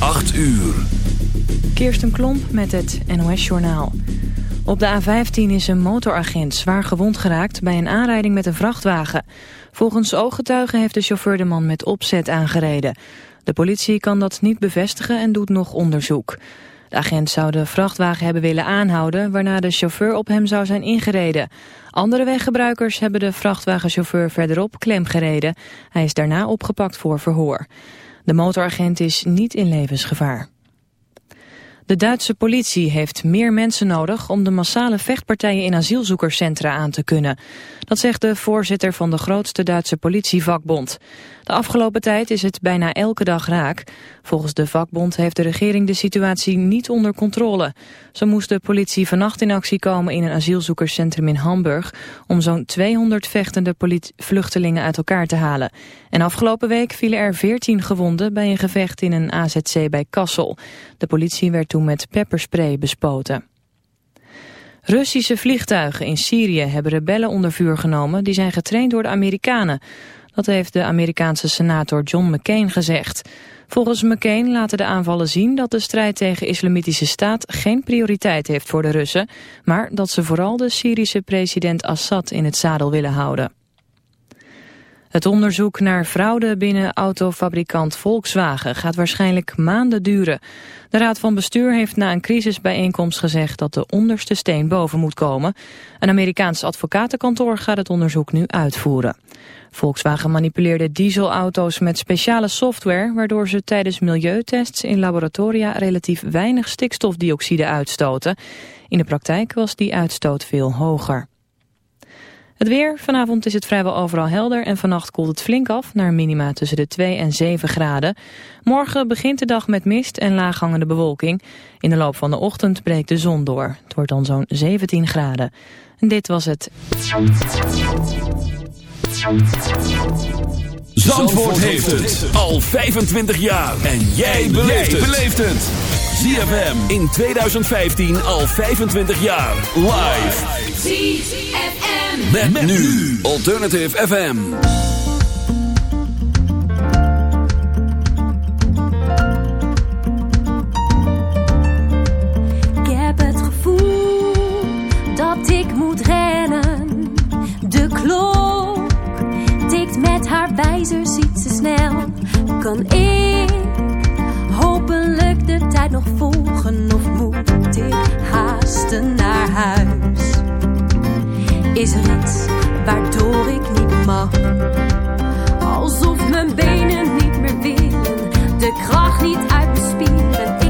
8 uur. Kirsten Klomp met het NOS-journaal. Op de A15 is een motoragent zwaar gewond geraakt bij een aanrijding met een vrachtwagen. Volgens ooggetuigen heeft de chauffeur de man met opzet aangereden. De politie kan dat niet bevestigen en doet nog onderzoek. De agent zou de vrachtwagen hebben willen aanhouden... waarna de chauffeur op hem zou zijn ingereden. Andere weggebruikers hebben de vrachtwagenchauffeur verderop klem gereden. Hij is daarna opgepakt voor verhoor. De motoragent is niet in levensgevaar. De Duitse politie heeft meer mensen nodig om de massale vechtpartijen in asielzoekerscentra aan te kunnen. Dat zegt de voorzitter van de grootste Duitse politievakbond. De afgelopen tijd is het bijna elke dag raak. Volgens de vakbond heeft de regering de situatie niet onder controle. Zo moest de politie vannacht in actie komen in een asielzoekerscentrum in Hamburg... om zo'n 200 vechtende vluchtelingen uit elkaar te halen. En afgelopen week vielen er 14 gewonden bij een gevecht in een AZC bij Kassel. De politie werd toen met pepperspray bespoten. Russische vliegtuigen in Syrië hebben rebellen onder vuur genomen... die zijn getraind door de Amerikanen. Dat heeft de Amerikaanse senator John McCain gezegd. Volgens McCain laten de aanvallen zien dat de strijd tegen islamitische staat geen prioriteit heeft voor de Russen, maar dat ze vooral de Syrische president Assad in het zadel willen houden. Het onderzoek naar fraude binnen autofabrikant Volkswagen gaat waarschijnlijk maanden duren. De Raad van Bestuur heeft na een crisisbijeenkomst gezegd dat de onderste steen boven moet komen. Een Amerikaans advocatenkantoor gaat het onderzoek nu uitvoeren. Volkswagen manipuleerde dieselauto's met speciale software... waardoor ze tijdens milieutests in laboratoria relatief weinig stikstofdioxide uitstoten. In de praktijk was die uitstoot veel hoger. Het weer. Vanavond is het vrijwel overal helder en vannacht koelt het flink af naar minima tussen de 2 en 7 graden. Morgen begint de dag met mist en laaghangende bewolking. In de loop van de ochtend breekt de zon door. Het wordt dan zo'n 17 graden. En dit was het. Zandvoort heeft het al 25 jaar. En jij beleeft het. ZFM in 2015 al 25 jaar. Live. ZFM. Met, met nu. Alternative FM. Ik heb het gevoel dat ik moet rennen. De klok tikt met haar wijzer, ziet ze snel. Kan ik hopelijk de tijd nog volgen of moet ik haasten naar huis? Is er iets waardoor ik niet mag? Alsof mijn benen niet meer willen, de kracht niet uit mijn spieren.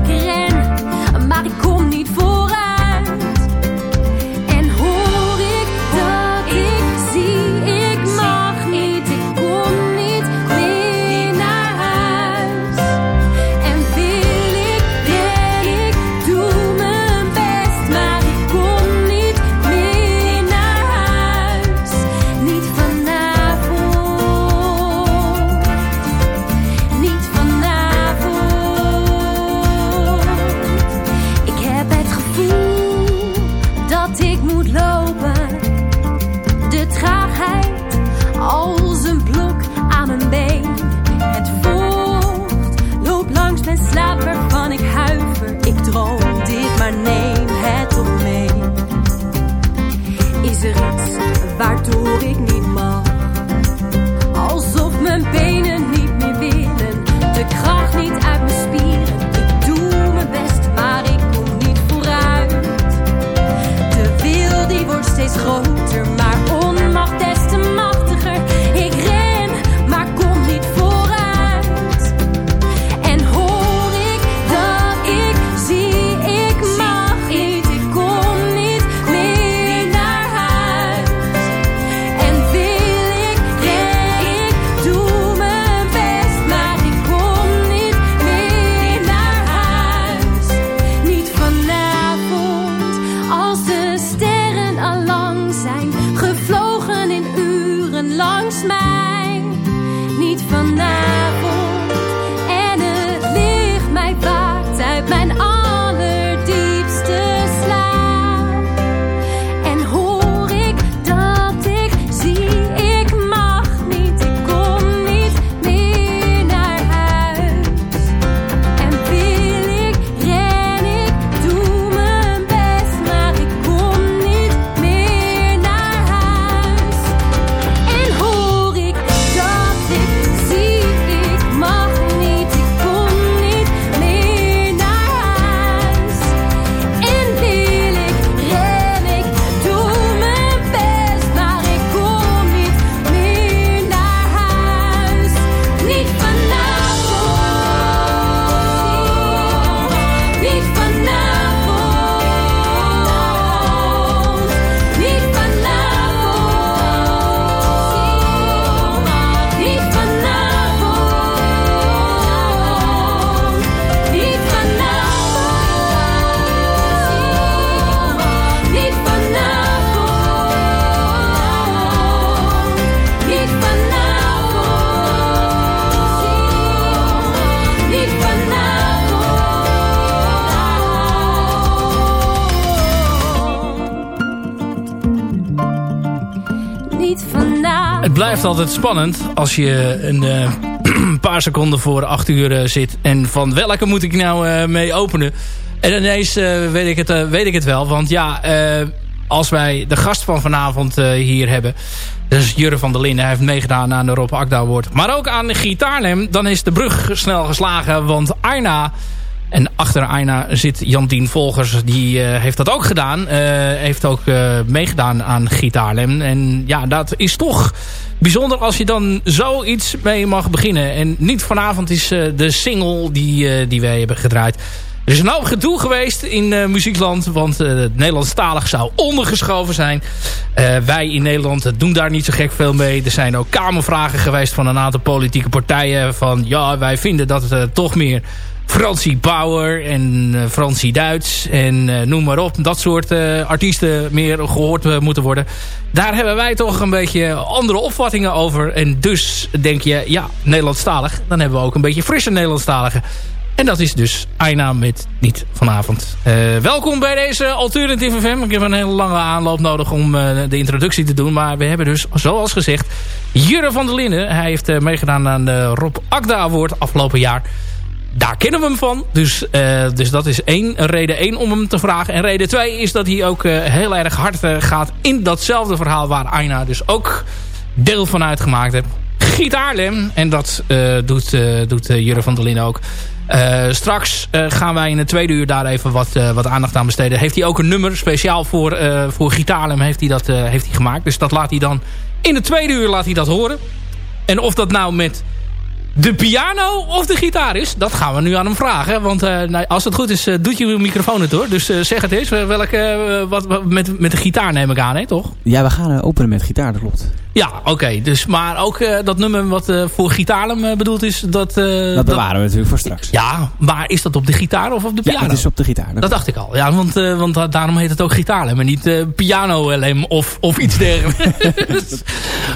Blijft altijd spannend als je een uh, paar seconden voor acht uur zit. En van welke moet ik nou mee openen? En ineens weet, ik het, weet ik het wel. Want ja, als wij de gast van vanavond hier hebben... Dus Jurre van der Linden heeft meegedaan aan de Rob Akda Award. Maar ook aan de Gitaarlem. Dan is de brug snel geslagen. Want Aina... En achter Aina zit Jantien Volgers. Die uh, heeft dat ook gedaan. Uh, heeft ook uh, meegedaan aan Gitaarlem. En ja, dat is toch bijzonder als je dan zoiets mee mag beginnen. En niet vanavond is de single die, die wij hebben gedraaid. Er is een hoop gedoe geweest in muziekland. Want Nederlandstalig zou ondergeschoven zijn. Wij in Nederland doen daar niet zo gek veel mee. Er zijn ook kamervragen geweest van een aantal politieke partijen. Van ja, wij vinden dat het toch meer Francie Bauer en Francie Duits. En noem maar op. Dat soort artiesten meer gehoord moeten worden. Daar hebben wij toch een beetje andere opvattingen over. En dus denk je, ja, Nederlandstalig. Dan hebben we ook een beetje frisse Nederlandstaligen. En dat is dus Aina met Niet Vanavond. Welkom bij deze Alternative FM. Ik heb een hele lange aanloop nodig om de introductie te doen. Maar we hebben dus, zoals gezegd, Jurre van der Linden. Hij heeft meegedaan aan de Rob Akda Award afgelopen jaar. Daar kennen we hem van. Dus, dus dat is één, reden één om hem te vragen. En reden twee is dat hij ook heel erg hard gaat in datzelfde verhaal... waar Aina dus ook deel van uitgemaakt heeft. Gitaarlem. En dat doet, doet Jurre van der Linden ook. Straks gaan wij in het tweede uur daar even wat, wat aandacht aan besteden. Heeft hij ook een nummer speciaal voor, voor Gitaarlem heeft hij dat heeft hij gemaakt. Dus dat laat hij dan in het tweede uur laat hij dat horen. En of dat nou met de piano of de gitaar is, dat gaan we nu aan hem vragen. Want nou, als het goed is, doet je microfoon het hoor. Dus zeg het eens. welke, wat, met, met de gitaar neem ik aan, hè, toch? Ja, we gaan openen met gitaar, dat klopt. Ja, oké. Dus, maar ook uh, dat nummer wat uh, voor gitaarlem uh, bedoeld is... Dat, dat bewaren we natuurlijk voor straks. Ja, maar is dat op de gitaar of op de piano? Ja, het is op de gitaar. Dat, dat dacht ik al. Ja, want, want daarom heet het ook gitaarlem en niet piano-lem of, of iets dergelijks.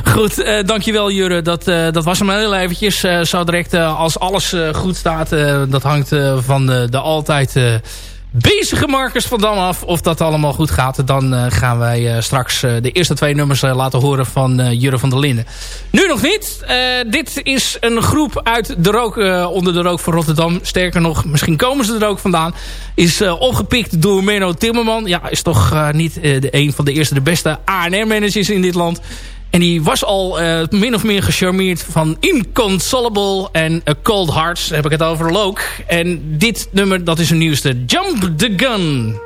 goed, dankjewel Jurre. Dat, dat was hem heel eventjes. zo direct als alles goed staat, dat hangt van de, de altijd bezige Marcus van Dam af. Of dat allemaal goed gaat. Dan uh, gaan wij uh, straks uh, de eerste twee nummers laten horen van Jurre van der Linden. Nu nog niet. dit is een groep uit de rook, onder de rook van Rotterdam. Sterker nog, misschien komen ze er ook vandaan. Is opgepikt door Menno Timmerman. Ja, is toch niet de, een van de eerste de beste ANR-managers in dit land. En die was al uh, min of meer gecharmeerd van Inconsolable en A Cold Hearts. Heb ik het over Loke. En dit nummer, dat is een nieuwste. Jump the Gun.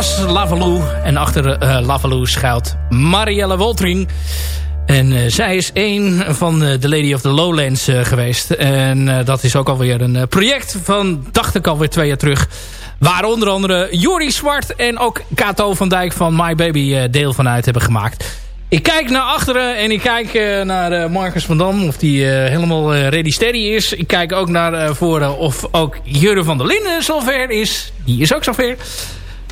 Lavalou. En achter uh, Lavalou schuilt Marielle Woltering. En uh, zij is een van uh, de Lady of the Lowlands geweest. En dat is ook alweer een project van, dacht ik alweer twee jaar terug. Waar onder andere Jori Zwart en ook Kato van Dijk van My Baby deel van uit hebben gemaakt. Ik kijk naar achteren en ik kijk naar Marcus van Dam of die helemaal ready steady is. Ik kijk ook naar voren of ook Jurre van der Linden zover is. Die is ook zover.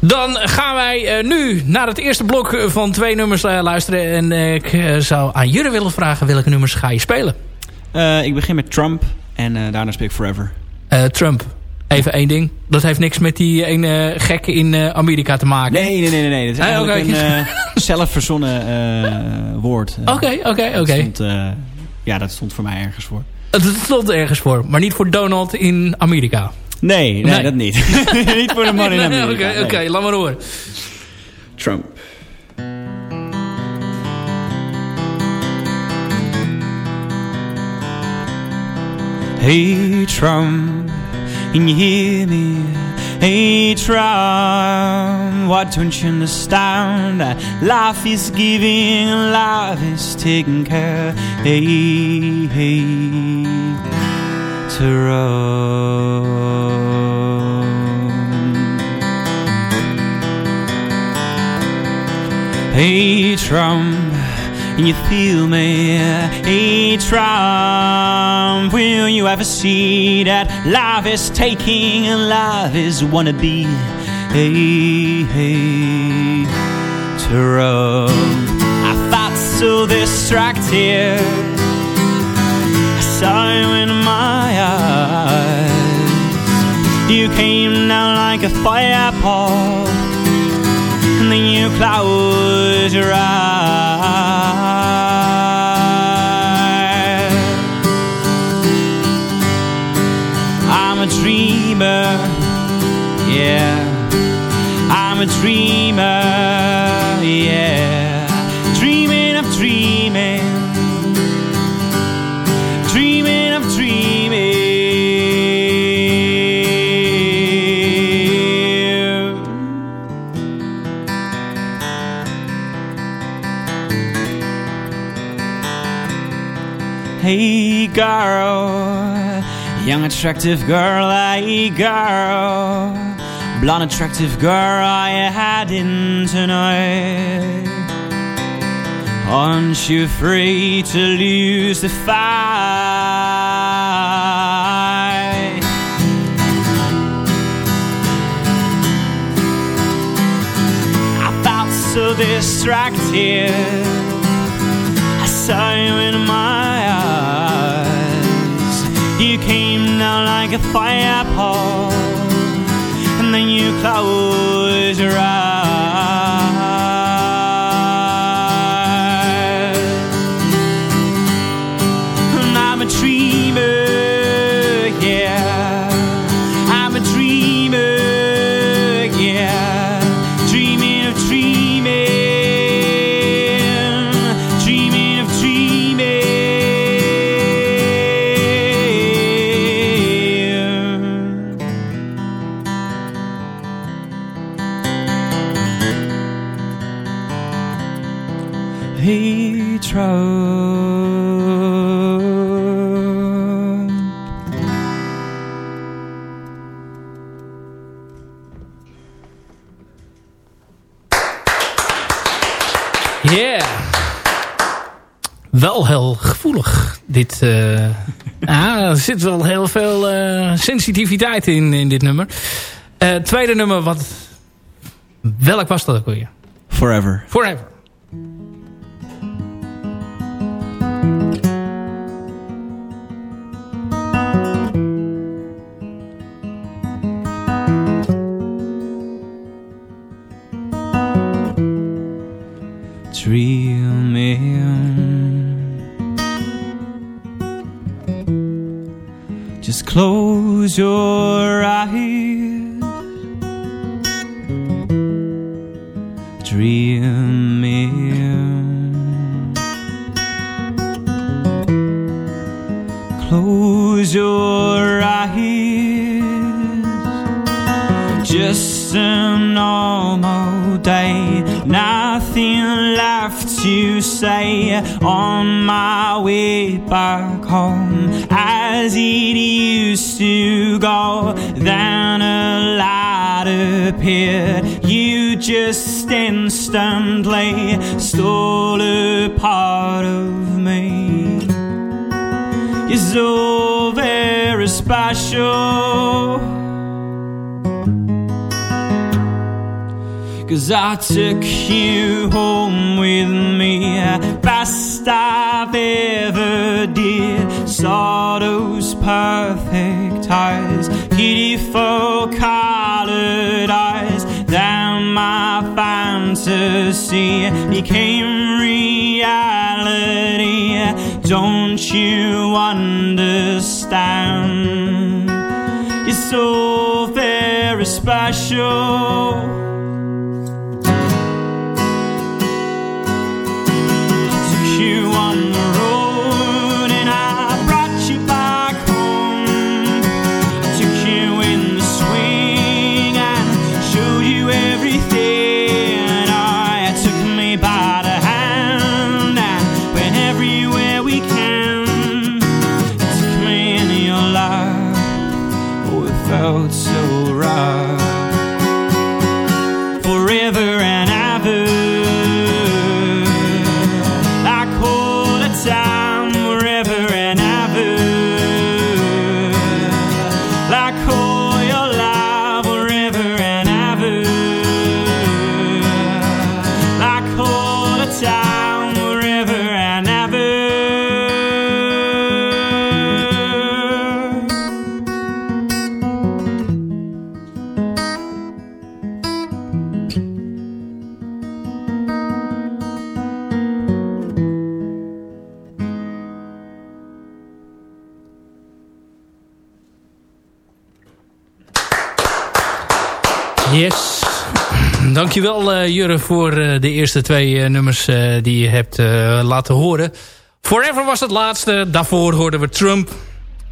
Dan gaan wij uh, nu naar het eerste blok van twee nummers uh, luisteren. En ik zou aan jullie willen vragen welke nummers ga je spelen? ik begin met Trump en daarna speel ik Forever. Trump. Even één ding. Dat heeft niks met die ene gek in Amerika te maken. Nee, nee, nee. nee. Dat is eigenlijk okay. een zelfverzonnen woord. Oké, oké, oké. Ja, dat stond voor mij ergens voor. Het stond ergens voor, maar niet voor Donald in Amerika. Nee, nee, nee. dat niet. niet voor de man in Amerika. Oké, okay, okay, laat maar horen. Trump. Hey Trump, can you hear me? Hey Trump, what don't you understand? Life is giving, life is taking care. Hey, hey, Trump. Hey Trump, you feel me? Hey Trump, will you ever see that life is taking and life is wanna be? Hey, hey, Trump, I thought so distracted. Saw in my eyes. You came down like a fire pole, and then you closed your eyes. I'm a dreamer, yeah. I'm a dreamer, girl, young attractive girl, I girl, blonde attractive girl, I had in tonight. Aren't you afraid to lose the fight? I felt so distracted. I saw you in my down like a fire pole, and then you closed your eyes. Zit wel heel veel eh, sensitiviteit in, in dit nummer. Eh, tweede nummer, wat... Welk was dat ook alweer? Forever. Forever. sure instantly stole a part of me. You're so very special. Cause I took you home with me Best I've ever did Saw those perfect eyes Beautiful colored eyes Then my fantasy Became reality. Don't you understand? You're so very special Dankjewel uh, Jurre voor uh, de eerste twee uh, nummers die je hebt laten horen. Forever was het laatste. Daarvoor hoorden we Trump.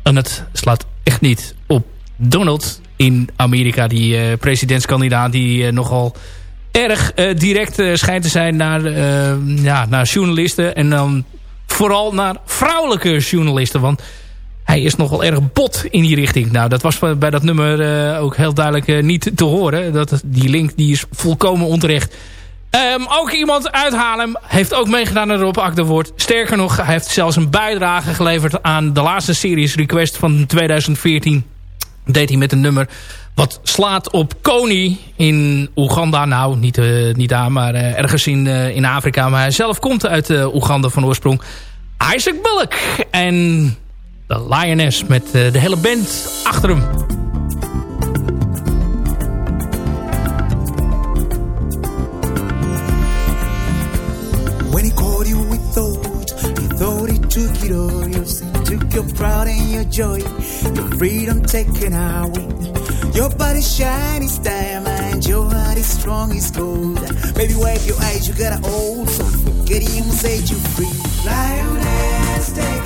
En het slaat echt niet op Donald in Amerika. Die presidentskandidaat die nogal erg direct schijnt te zijn naar, ja, naar journalisten. En dan vooral naar vrouwelijke journalisten. Want hij is nogal erg bot in die richting. Nou, dat was bij dat nummer uh, ook heel duidelijk uh, niet te horen. Dat, die link die is volkomen onterecht. Um, ook iemand uit Haarlem heeft ook meegedaan naar Rob. Sterker nog, hij heeft zelfs een bijdrage geleverd aan de laatste series request van 2014. Deed hij met een nummer wat slaat op Kony in Oeganda. Nou, niet, uh, niet daar, maar ergens in, in Afrika. Maar hij zelf komt uit Oeganda van oorsprong. Isaac Bullock. En de Lioness met uh, de hele band achter hem. When he called you with thought, thought he took it all. You took your pride and your joy, your freedom taken away. Your body shiny diamond, your heart is strong as gold. Baby, wipe your eyes, you got old so forget him, set you free. Lioness, take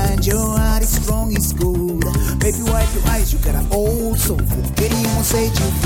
wipe, you wipe your eyes. You got an old soul. Get him on stage.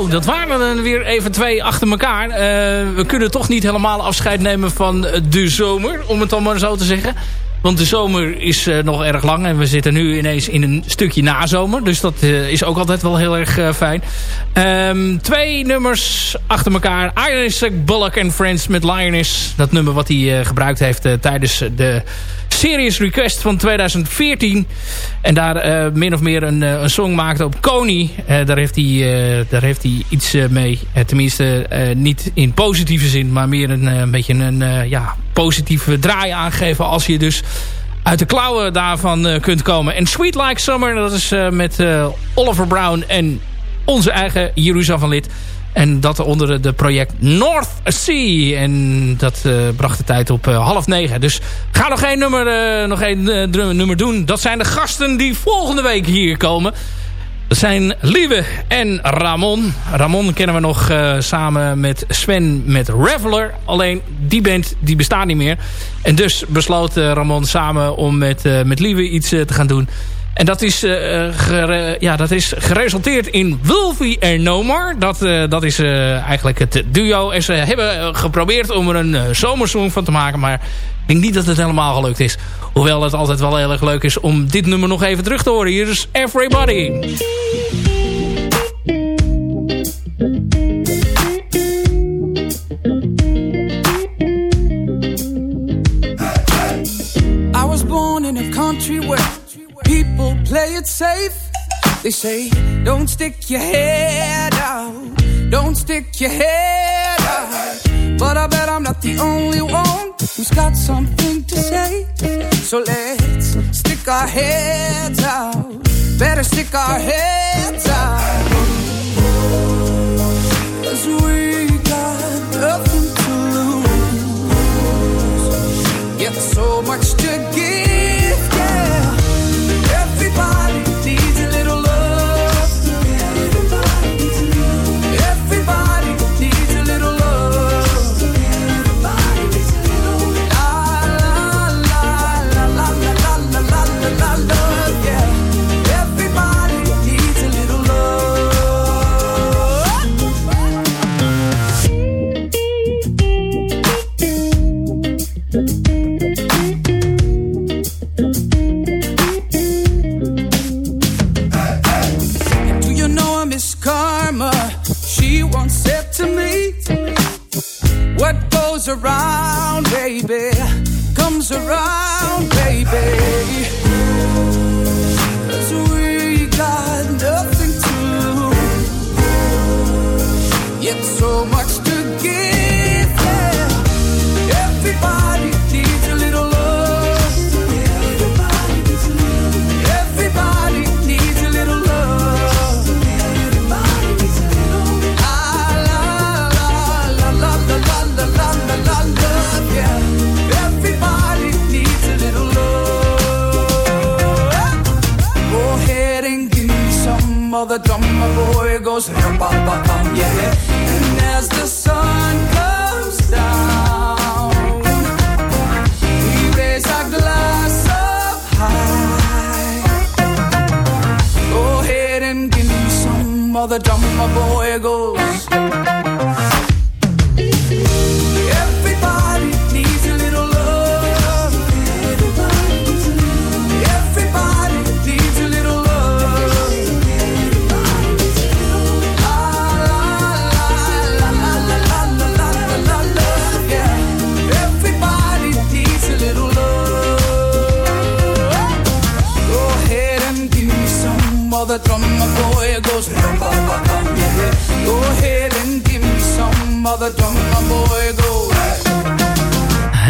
Ziezo, dat waren er weer even twee achter elkaar. Uh, we kunnen toch niet helemaal afscheid nemen van de zomer, om het dan maar zo te zeggen. Want de zomer is uh, nog erg lang en we zitten nu ineens in een stukje nazomer. Dus dat uh, is ook altijd wel heel erg fijn. Um, twee nummers achter elkaar. Isaac Bullock and Friends met Lioness. Dat nummer wat hij gebruikt heeft tijdens de Serious Request van 2014. En daar uh, min of meer een, een song maakte op Kony. Uh, daar, heeft hij, daar heeft hij iets mee. tenminste, niet in positieve zin, maar meer een, een beetje een ja, positieve draai aangeven. Als je dus uit de klauwen daarvan kunt komen. En Sweet Like Summer, dat is met Oliver Brown en onze eigen Jeruzalem van Lid. En dat onder de project North Sea. En dat uh, bracht de tijd op uh, half negen. Dus ga nog één nummer, uh, nog één nummer doen. Dat zijn de gasten die volgende week hier komen. Dat zijn Lieve en Ramon. Ramon kennen we nog samen met Sven met Reveler. Alleen die band die bestaat niet meer. En dus besloot Ramon samen om met, met Lieve iets te gaan doen. En dat is, uh, ja, dat is geresulteerd in Wolfie en Nomar. Dat, uh, dat is uh, eigenlijk het duo. En ze hebben geprobeerd om er een zomersong van te maken. Maar ik denk niet dat het helemaal gelukt is. Hoewel het altijd wel heel erg leuk is om dit nummer nog even terug te horen. Hier is Everybody. I was born in a country where play it safe. They say, don't stick your head out. Don't stick your head out. But I bet I'm not the only one who's got something to say. So let's stick our heads out. Better stick our heads out. Cause we got nothing to lose. Yet so much to give.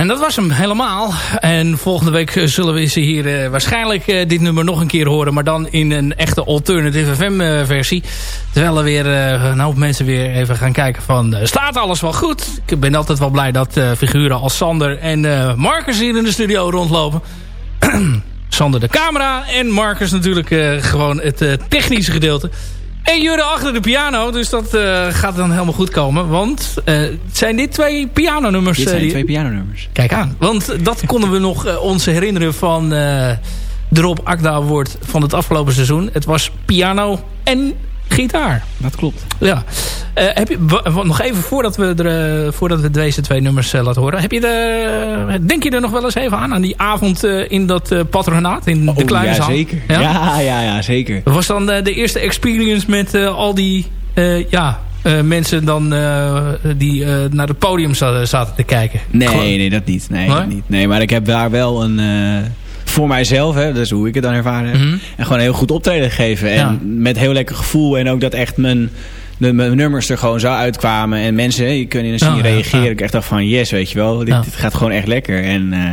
En dat was hem helemaal. En volgende week zullen we ze hier uh, waarschijnlijk uh, dit nummer nog een keer horen. Maar dan in een echte Alternative FM uh, versie. Terwijl er weer een hoop mensen weer even gaan kijken van... staat alles wel goed? Ik ben altijd wel blij dat figuren als Sander en Marcus hier in de studio rondlopen. Sander de camera. En Marcus natuurlijk gewoon het technische gedeelte. En Jure achter de piano. Dus dat uh, gaat dan helemaal goed komen. Want zijn dit twee pianonummers? Dit zijn twee pianonummers. Kijk aan. Want dat konden we nog ons herinneren van de Rob Akda Award van het afgelopen seizoen. Het was piano en gitaar. Dat klopt. Ja. Uh, heb je, nog even voordat we, er, uh, voordat we deze twee nummers uh, laten horen. Heb je de, denk je er nog wel eens even aan? Aan die avond in dat patronaat? In de oh, kleine ja, zaal? Zeker. Ja? ja, ja, ja zeker. Was dan de eerste experience met al die ja, mensen dan die naar het podium zaten, zaten te kijken? Nee, nee, dat niet. Nee, dat niet. nee, maar ik heb daar wel een voor mijzelf, hè, dat is hoe ik het dan ervaren heb. Mhm. En gewoon heel goed optreden geven. En met heel lekker gevoel. En ook dat echt mijn, de, mijn nummers er gewoon zo uitkwamen. En mensen, je kunt in een scene reageren. Ik echt dacht van, yes, weet je wel. Dit, dit gaat gewoon echt lekker. En uh,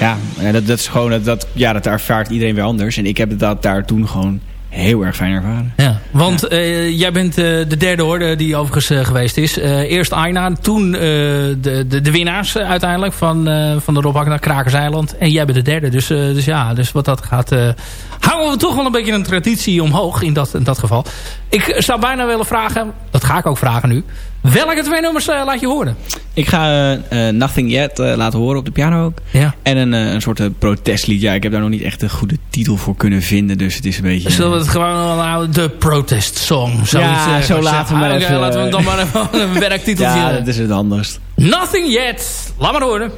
ja, dat, dat is gewoon, dat, dat, ja, dat ervaart iedereen weer anders. En ik heb dat daar toen gewoon heel erg fijn ervaren. Ja, want uh, jij bent uh, de derde hoorde die overigens uh, geweest is. eerst Aina, toen de, de, de winnaars uiteindelijk van, van de Rob Hakna Krakerseiland. En jij bent de derde. Dus, dus ja, dus wat dat gaat... houden we toch wel een beetje een traditie omhoog in dat, in dat geval. Ik zou bijna willen vragen, dat ga ik ook vragen nu. Welke twee nummers laat je horen? Ik ga uh, Nothing Yet uh, laten horen op de piano ook. Ja. En een, een soort protestlied. Ja, ik heb daar nog niet echt een goede titel voor kunnen vinden. Dus het is een beetje... Zullen we het gewoon nou de protest song? Ja, zo laten we maar even... laten we dan maar een werktiteltje... ja, dat is het anders. Nothing Yet. Laat maar horen.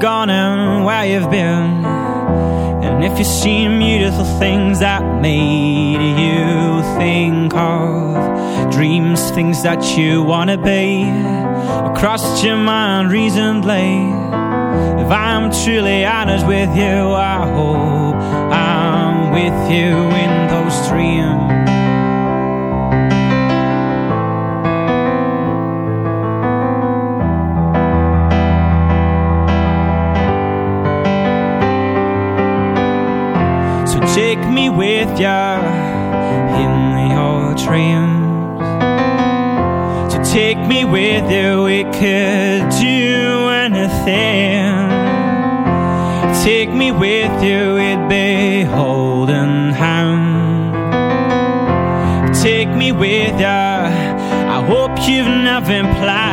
Gone and where you've been. And if you've seen beautiful things that made you think of dreams, things that you wanna be, crossed your mind recently. If I'm truly honest with you, I hope I'm with you in those dreams. With ya in your dreams. To take me with you, we could do anything. Take me with you, it'd be holding hand. Take me with ya. I hope you've never planned.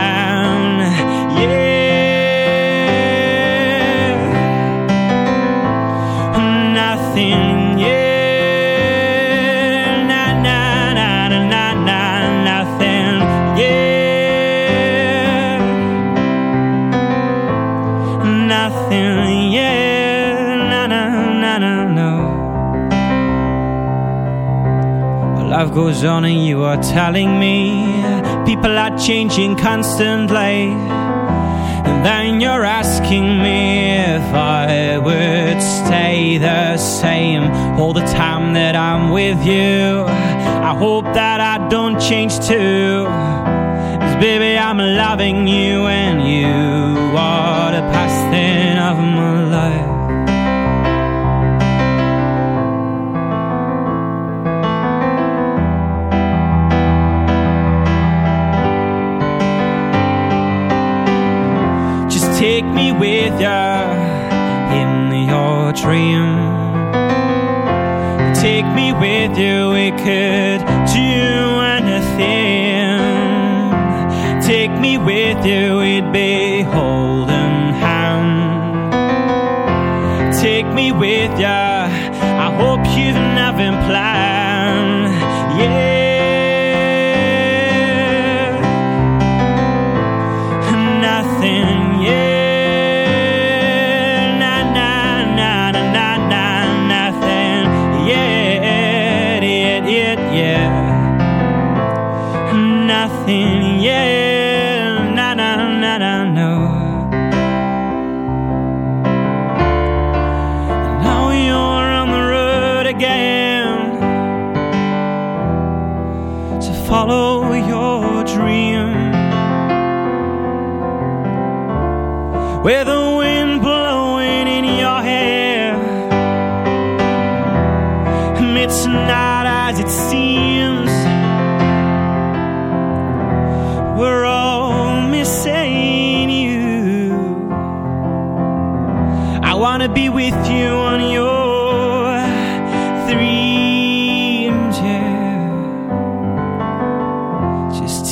Goes on and you are telling me people are changing constantly. And then you're asking me if I would stay the same all the time that I'm with you. I hope that I don't change too. Cause baby, I'm loving you and you are the past thing of my life. With you in your dream. Take me with you, we could do anything. Take me with you, we'd be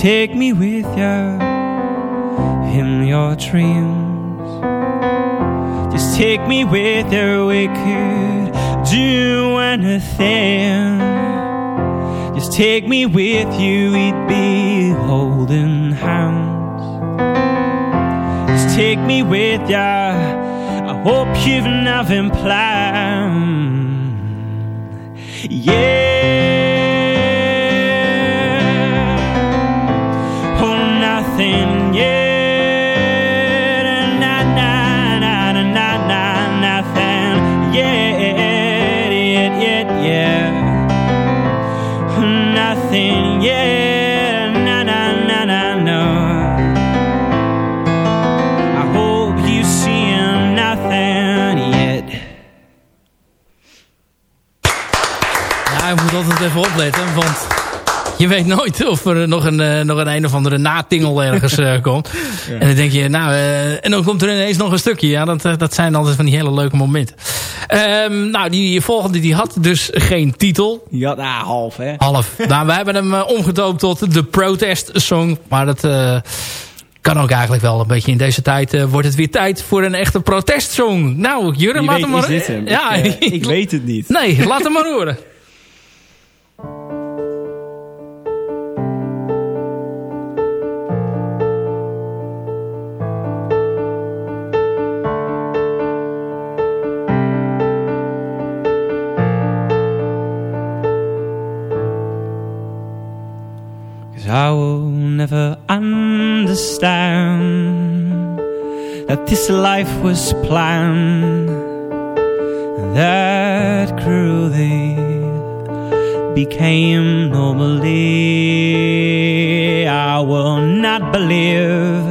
take me with you in your dreams Just take me with her, we could do anything. Just take me with you, we'd be holding hands. Just take me with ya, I hope you've nothing planned. Yeah. Even opletten, want je weet nooit of er nog een, uh, nog een een of andere natingel ergens uh, komt. En dan denk je, nou, uh, en dan komt er ineens nog een stukje. Ja, dat, dat zijn altijd van die hele leuke momenten. Um, nou, die volgende die had dus geen titel. Ja, nou, half hè? Half. nou, we hebben hem omgedoopt tot de Protest Song. Maar dat kan ook eigenlijk wel een beetje in deze tijd. wordt het weer tijd voor een echte protestsong. Nou, Jurre, laat hem maar... Ja, ik, ik weet het niet. Nee, laat hem maar horen. never understand that this life was planned, that cruelty became normally. I will not believe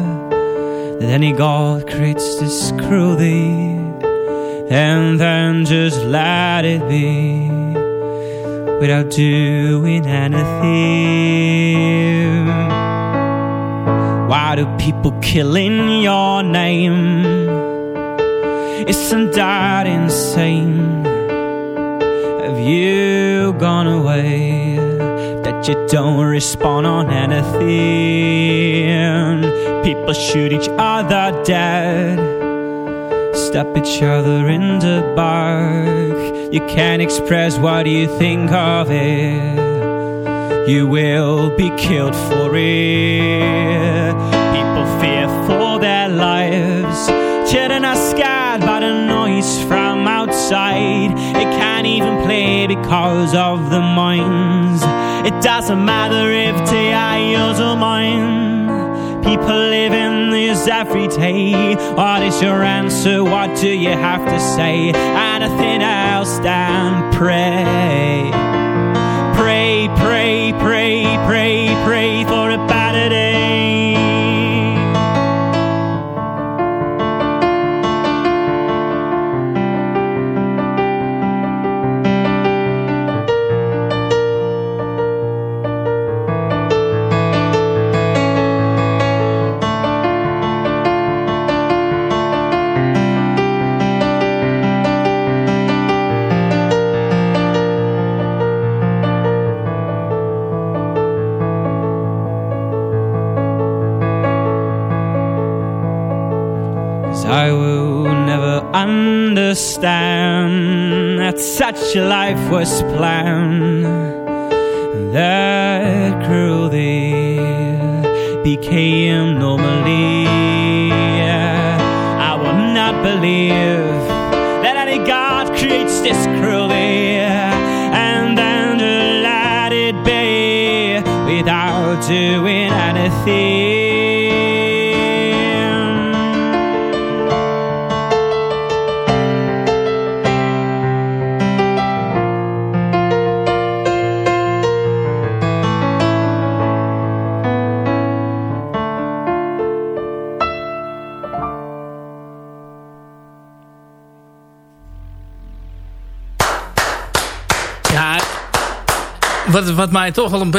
that any God creates this cruelty and then just let it be without doing anything? Why do people kill in your name? Isn't that insane? Have you gone away? That you don't respond on anything? People shoot each other dead stab each other in the bark. You can't express what you think of it. You will be killed for it. People fear for their lives. Children are scared by the noise from outside. They can't even play because of the mines. It doesn't matter if they are yours or mine. People live in this every day. What is your answer? What do you have to say? Anything else than pray. Pray, pray, pray, pray, pray for a a life was planned.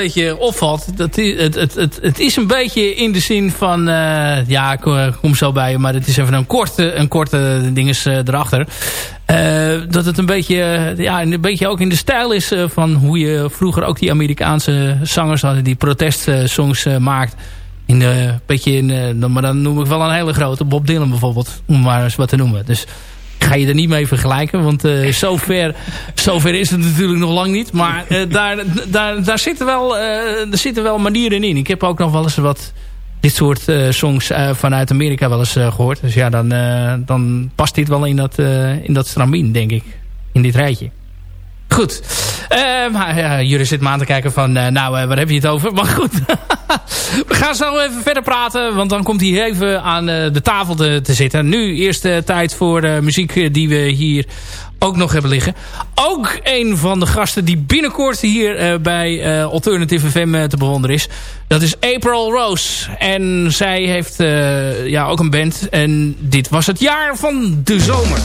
Beetje opvalt... Dat het, het, het, het is een beetje in de zin van... Uh, ja, ik kom zo bij je, maar het is even een korte, een korte dinges uh, erachter. Dat het een beetje, ja, een beetje ook in de stijl is van hoe je vroeger ook die Amerikaanse zangers hadden... die protestsongs maakt. In de, beetje in, maar dan noem ik wel een hele grote, Bob Dylan bijvoorbeeld. Om maar eens wat te noemen. Dus ga je er niet mee vergelijken. Want uh, zover, zover is het natuurlijk nog lang niet. Maar uh, daar, daar, daar, zitten wel, uh, er zitten wel manieren in. Ik heb ook nog wel eens wat dit soort songs vanuit Amerika wel eens gehoord. Dus ja, dan, dan past dit wel in dat, in dat stramien, denk ik. In dit rijtje. Goed. Maar, ja, jullie zitten me aan te kijken van... Uh, nou, uh, waar heb je het over? Maar goed. we gaan zo even verder praten. Want dan komt hij even aan de tafel te, te, zitten. Nu eerst tijd voor muziek die we hier ook nog hebben liggen. Ook een van de gasten die binnenkort hier bij Alternative FM te bewonderen is. Dat is April Rose. En zij heeft ja, ook een band. En dit was het jaar van de zomer.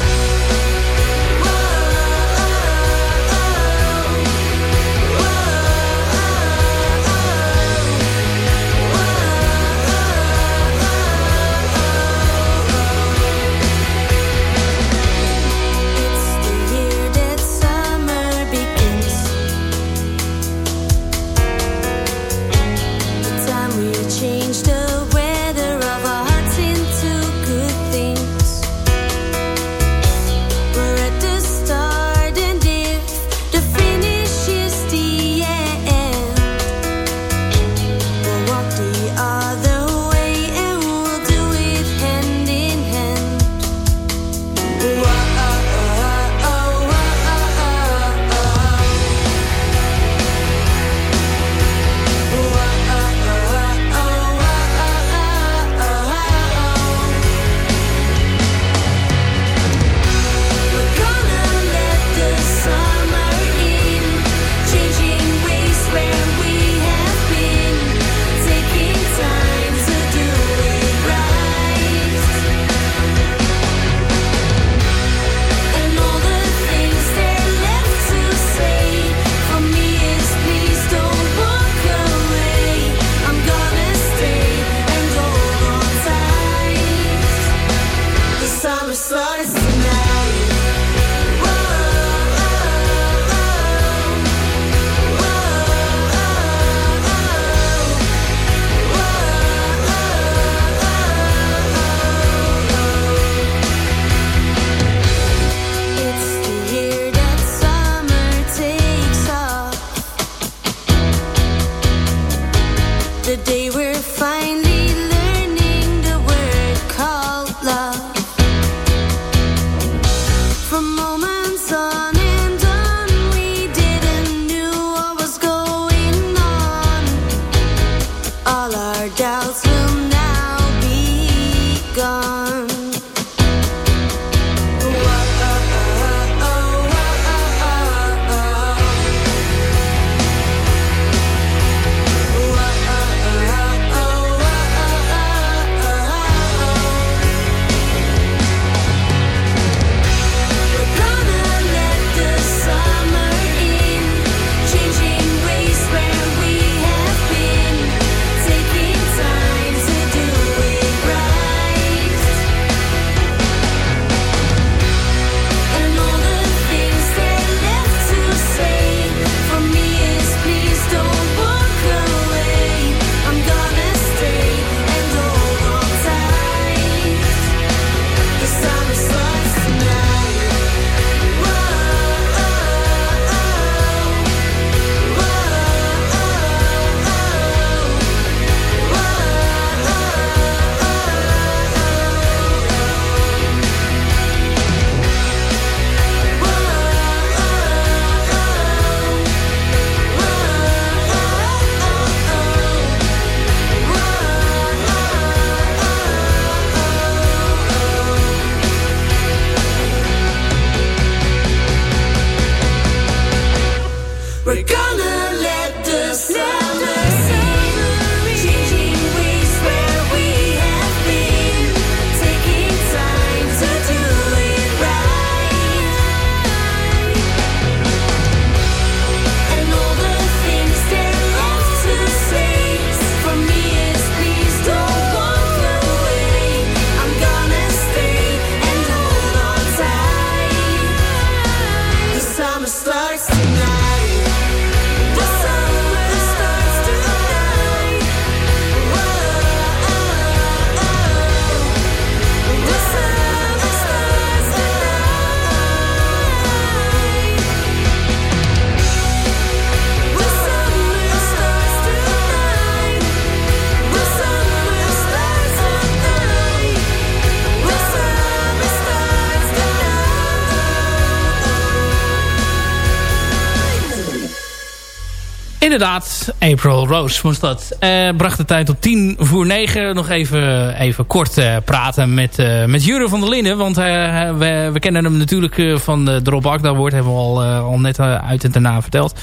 Inderdaad, April Rose was dat. Uh, bracht de tijd op tien voor negen. Nog even, even kort uh, praten met, uh, met Jure van der Linden. Want we, we, kennen hem natuurlijk van de Drop Agda Wordt. Hebben we al, al net uit en daarna verteld.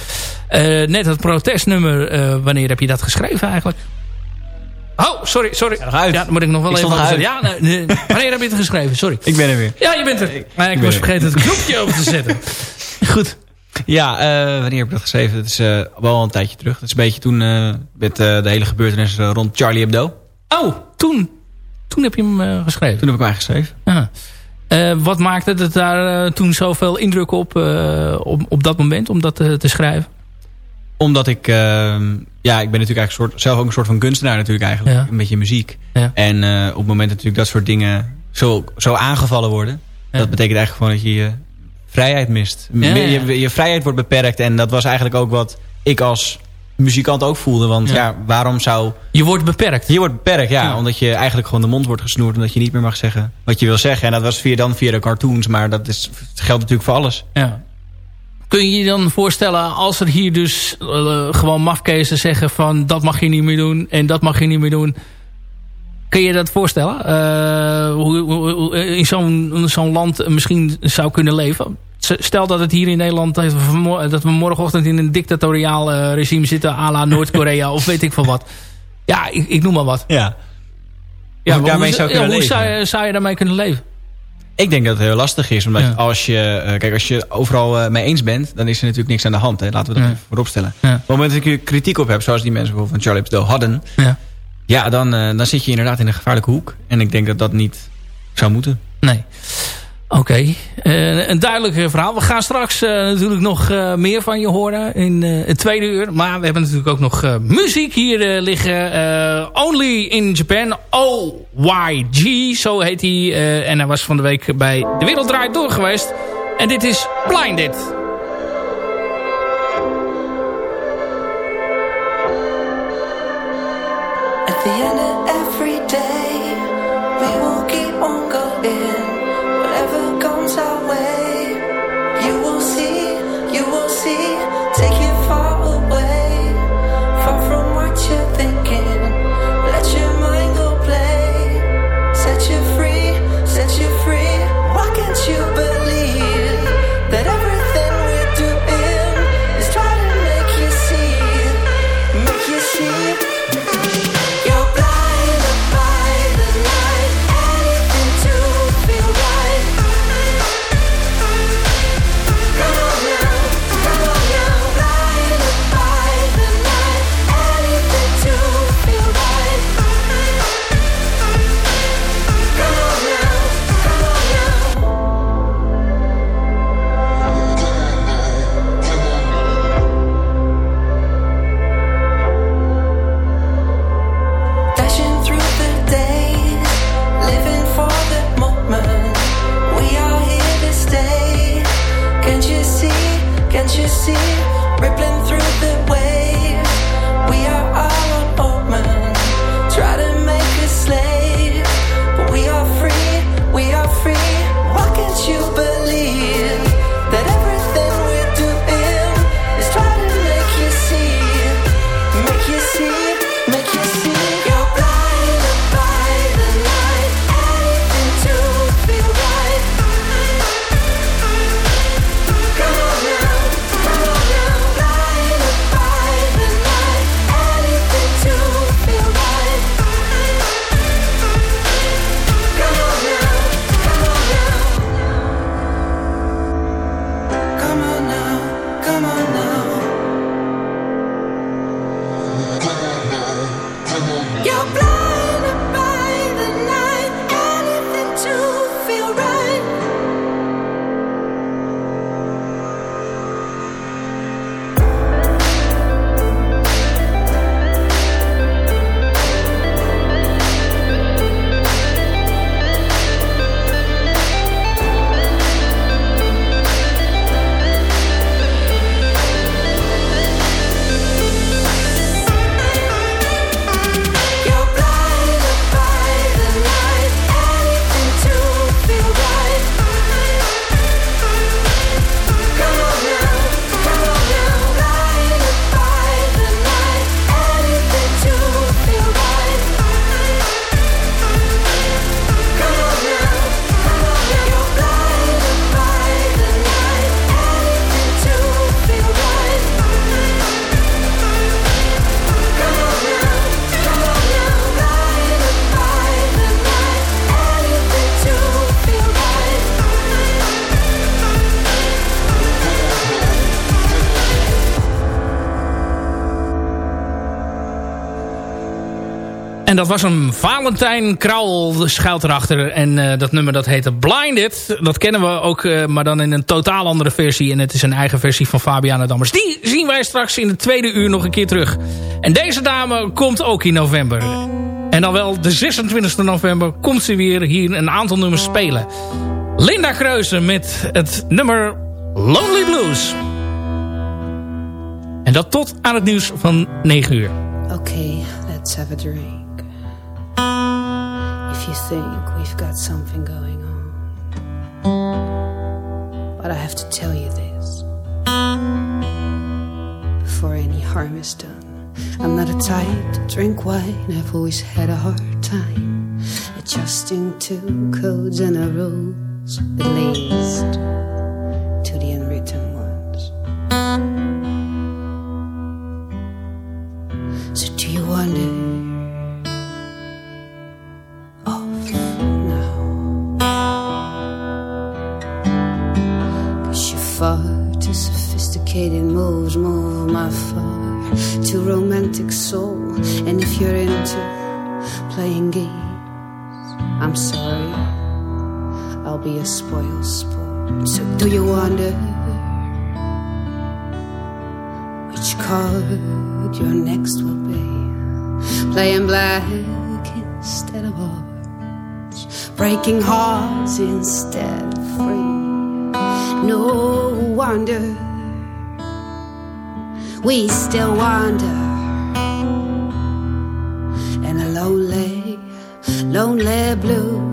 net het protestnummer. wanneer heb je dat geschreven eigenlijk? Oh, sorry, sorry. Ja, ja dat moet ik nog wel ik even zeggen. Ja, nee, wanneer heb je het geschreven? Sorry. Ik ben er weer. Ja, je bent er. Ik, ik was vergeten het knopje open te zetten. Goed. Ja, uh, wanneer heb ik dat geschreven? Het is uh, wel een tijdje terug. Het is een beetje toen uh, met de hele gebeurtenis rond Charlie Hebdo. Oh, toen. Toen heb je hem geschreven? Toen heb ik hem geschreven. Wat maakte het daar toen zoveel indruk op, op, op dat moment om dat te schrijven? Omdat ik, ehm, ja, ik ben natuurlijk eigenlijk soort, zelf ook een soort van kunstenaar natuurlijk eigenlijk. Ja. Een beetje muziek. Ja. En op het moment dat natuurlijk dat soort dingen zo, zo aangevallen worden. Dat betekent eigenlijk gewoon dat je vrijheid mist. Je, je, vrijheid wordt beperkt. En dat was eigenlijk ook wat ik als muzikant ook voelde. Want ja, waarom zou... Je wordt beperkt. Je wordt beperkt, ja, Omdat je eigenlijk gewoon de mond wordt gesnoerd. Omdat je niet meer mag zeggen wat je wil zeggen. En dat was via, dan via de cartoons. Maar dat is, geldt natuurlijk voor alles. Ja. Kun je je dan voorstellen als er hier dus uh, gewoon mafkezen zeggen van... dat mag je niet meer doen en dat mag je niet meer doen... Kun je dat voorstellen? Uh, hoe, hoe, in zo'n zo'n land misschien zou kunnen leven? Stel dat het hier in Nederland... dat we morgenochtend in een dictatoriaal uh, regime zitten... à la Noord-Korea of weet ik van wat. Ja, ik, ik noem maar wat. Ja. Ja, daarmee zou kunnen hoe Zou, je, zou je daarmee kunnen leven? Ik denk dat het heel lastig is. Omdat als, je, uh, kijk, als je overal uh, mee eens bent... dan is er natuurlijk niks aan de hand. Hè? Laten we dat even voorop stellen. Op het moment dat ik kritiek op heb... zoals die mensen bijvoorbeeld van Charlie Hebdo hadden... Ja ja, dan, dan zit je inderdaad in een gevaarlijke hoek. En ik denk dat dat niet zou moeten. Nee. Oké, uh, een duidelijk verhaal. We gaan straks uh, natuurlijk nog meer van je horen in het tweede uur. Maar we hebben natuurlijk ook nog muziek hier liggen. Only in Japan. OYG, zo heet hij. en hij was van de week bij De Wereld Draait Door geweest. En dit is Blinded. Dat was een Valentijn Krauwel schuilt erachter. En uh, dat nummer dat heette Blinded. Dat kennen we ook, uh, maar dan in een totaal andere versie. En het is een eigen versie van Fabiana Dammers. Die zien wij straks in het tweede uur nog een keer terug. En deze dame komt ook in november. En dan wel de 26 november komt ze weer hier een aantal nummers spelen. Linda Kreuzen met het nummer Lonely Blues. En dat tot aan het nieuws van 9 uur. Oké, let's have a drink. Think we've got something going on. But I have to tell you this. Before any harm is done. I'm not a type to drink wine. I've always had a hard time adjusting to codes and rules, at least do you wonder which card your next will be? Playing black instead of hearts, breaking hearts instead of free. No wonder we still wander in a lonely, lonely blues.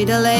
Fiddle